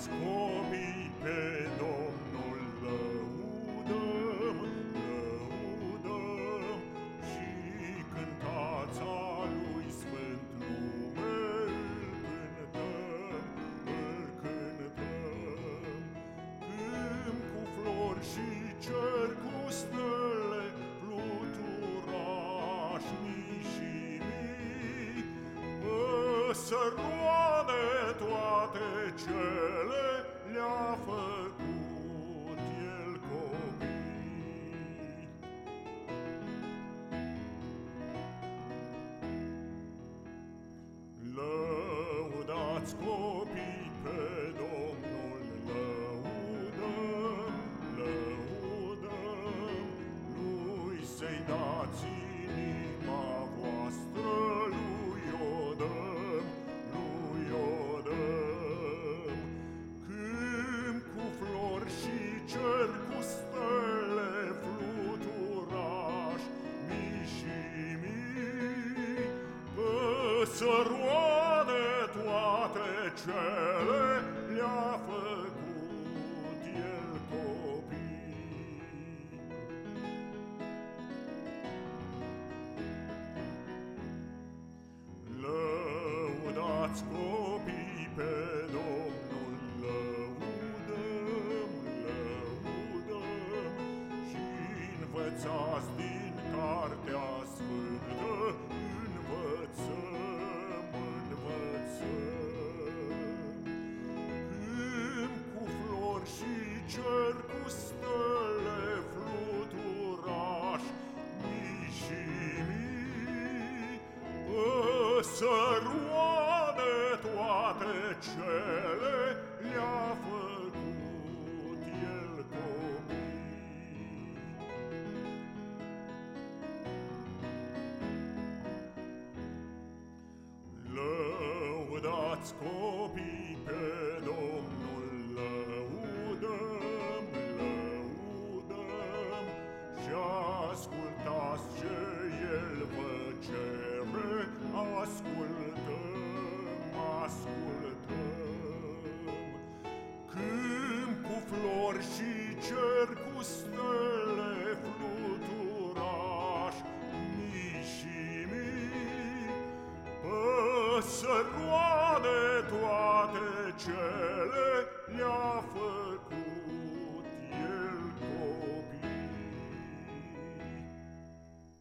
Lăudați copii pe Domnul, lăudăm, lăudăm și cântați a Lui Sfânt nume, îl cântăm, îl cântăm. Câmp cu flori și cer cu stele, fluturaș mii și mii, păsăroane ați copii pe Domnul lăudăm, lăudăm, lui să-i dați inima voastră, lui o dăm, lui o dăm. Câmp cu flori și cer cu stele fluturaș, mii și mii, păsăroare, toate cele le-a făcut el copii. Lăudați copii pe Domnul, lăudăm, lăudăm și învățați din păsăroane toate cele le-a făcut el copii. Lăudați copii și cer cu stele fluturaș, mii și mii, păsăroane toate cele le-a făcut.